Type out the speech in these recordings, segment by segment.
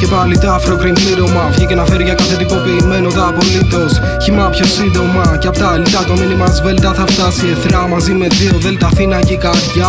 Και πάλι τα αφροκριν πλήρωμα Βγήκε να φέρει για κάθε τυποποιημένος τα απολύτως. Χυμά πιο σύντομα Και απ' τα λιτά το μήνυμα σβέλτα θα φτάσει εθρά Μαζί με δύο δέλτα Αθήνα και καρδιά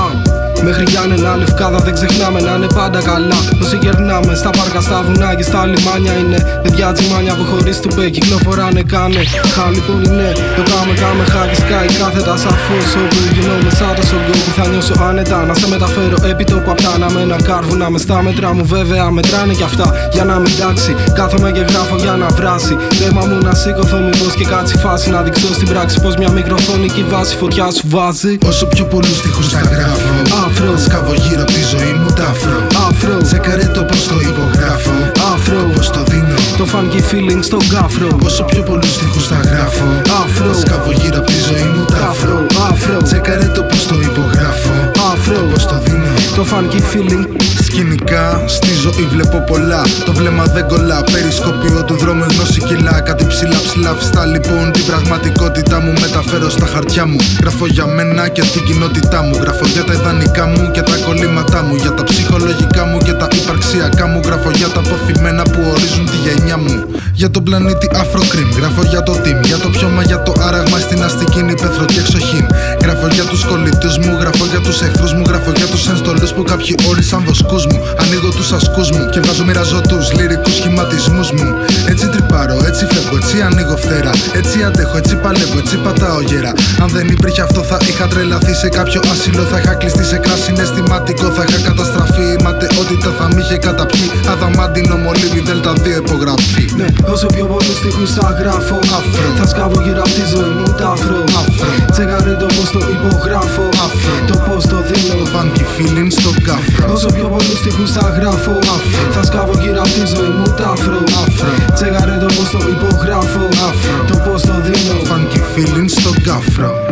Μέχρι Γιάννενα, Λευκάδα δεν ξεχνάμε να είναι πάντα καλά. Όσοι γερνάμε στα πάρκα, στα βουνά και στα λιμάνια είναι παιδιά τζιμάνια που χωρίς του πέ κυκλοφοράνε κάνε. Χα λοιπόν είναι το κάμε κάμε χάκι σκάι κάθετα σαφώ. Όπου γινόμαι σαν το σογκό που θα νιώσω άνετα. Να σε μεταφέρω επί τόπου απ' τα αναμένα κάρβουνα μες στα μέτρα μου βέβαια μετράνε κι αυτά για να μην τάξει. Κάθομαι και γράφω για να βράσει. Θέμα μου να σήκωθώ μήπως και κάτσει φάση να δείξω στην πράξη πως μια μικροφωνική βάση φωτιά σου βάζει. Όσο πιο πολλούς τείχους θα γράφω. Αφρό, Σκάβω γύρω από τη ζωή μου τάφρο αφρό, Τσεκαρέ το πως το υπογράφω αφρό. Πως το δίνω Το funky feeling στον κάφρο. Όσο πιο πολλούς στίχους θα γράφω Αφρό, Σκάβω γύρω από τη ζωή μου τάφρο αφρό, αφρό, δίνω Το funky feeling Σκηνικά στη ζωή βλέπω πολλά. Το βλέμμα δεν κολλά. Περισκοπείο του δρόμου γνώση κιλά. Κάτι ψηλά ψηλά φυστά λοιπόν. Την πραγματικότητά μου μεταφέρω στα χαρτιά μου. Γράφω για μένα και την κοινότητά μου. Γράφω για τα ιδανικά μου και τα κολλήματά μου. Για τα ψυχολογικά μου και τα υπαρξιακά μου. Γράφω για τα αποθυμένα που ορίζουν τη γενιά μου. Για τον πλανήτη Αφροκριμ. Γράφω για το team. Για το πιώμα, για το άραγμα στην αστική νηπεθρο και εξοχήν. Γράφω για τους κολλητούς μου. Γράφω για τους εχθρούς μου. Γράφω για τους ενστολούς που κάποιοι όρισαν βοσκού μου. Ανοίγω τους ασκούς μου και βάζω μοιραζώ τους λυρικούς σχηματισμούς μου. Έτσι τρυπάρω, έτσι φεύγω, έτσι ανοίγω φτερά. Έτσι αντέχω, έτσι παλεύω, έτσι πατάω γερά. Αν δεν υπήρχε αυτό, θα είχα τρελαθεί σε κάποιο άσυλο. Θα είχα κλειστεί σε κρά συναισθηματικό. Θα είχα καταστραφεί. Η ματαιότητα θα μ' είχε καταπιεί. Αδαμάντινο μολύβι, δέλτα 2 υπογραφή. Ναι, όσο πιο πολλούς στίχους θα γράφω Αφρό. Θα σκάβω γύρω απ' τη ζωή μου τα αφρό Αφρό. Τσεγαρέ το πως το υπογράφω feeling στο κάφρο. Όσο πιο πολλούς στίχους θα γράφω Αφρό. Θα σκάβω γύρω απ' τη ζωή μου τα αφρό Αφρό. Τσεγαρέ το πως το υπογράφω Αφρό. Το πως το δίνω Funky feeling στο κάφρο.